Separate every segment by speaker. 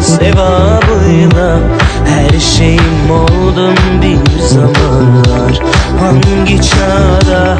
Speaker 1: sevabıyla Her şeyim oldum bir zamanlar hangi çağda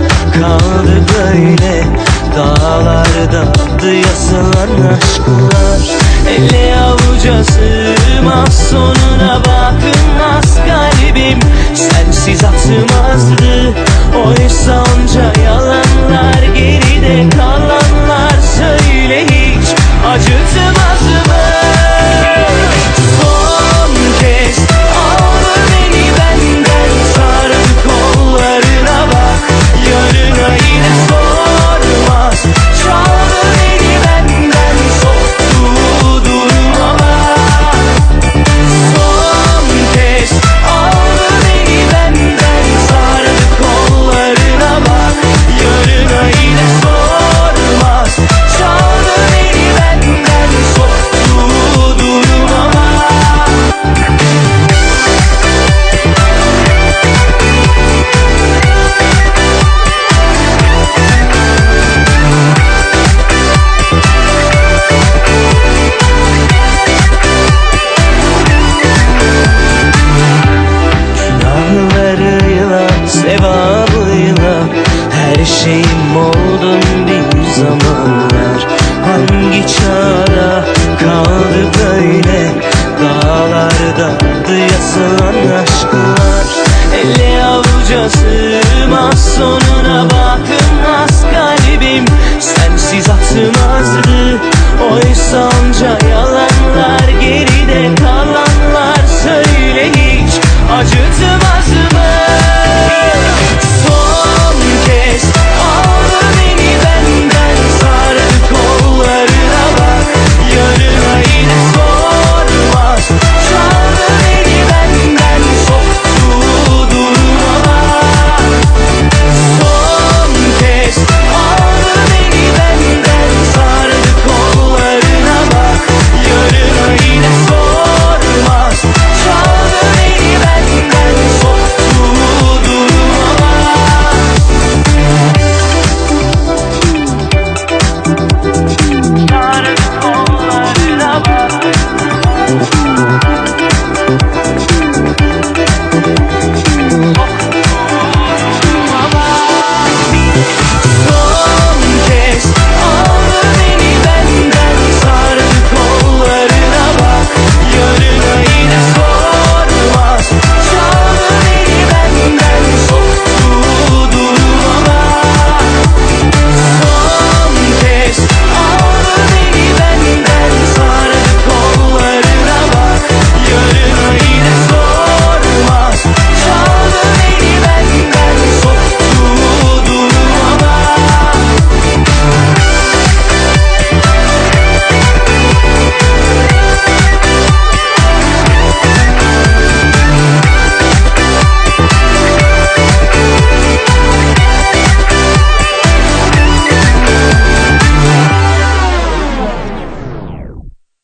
Speaker 1: etmezdi Oysa onca ya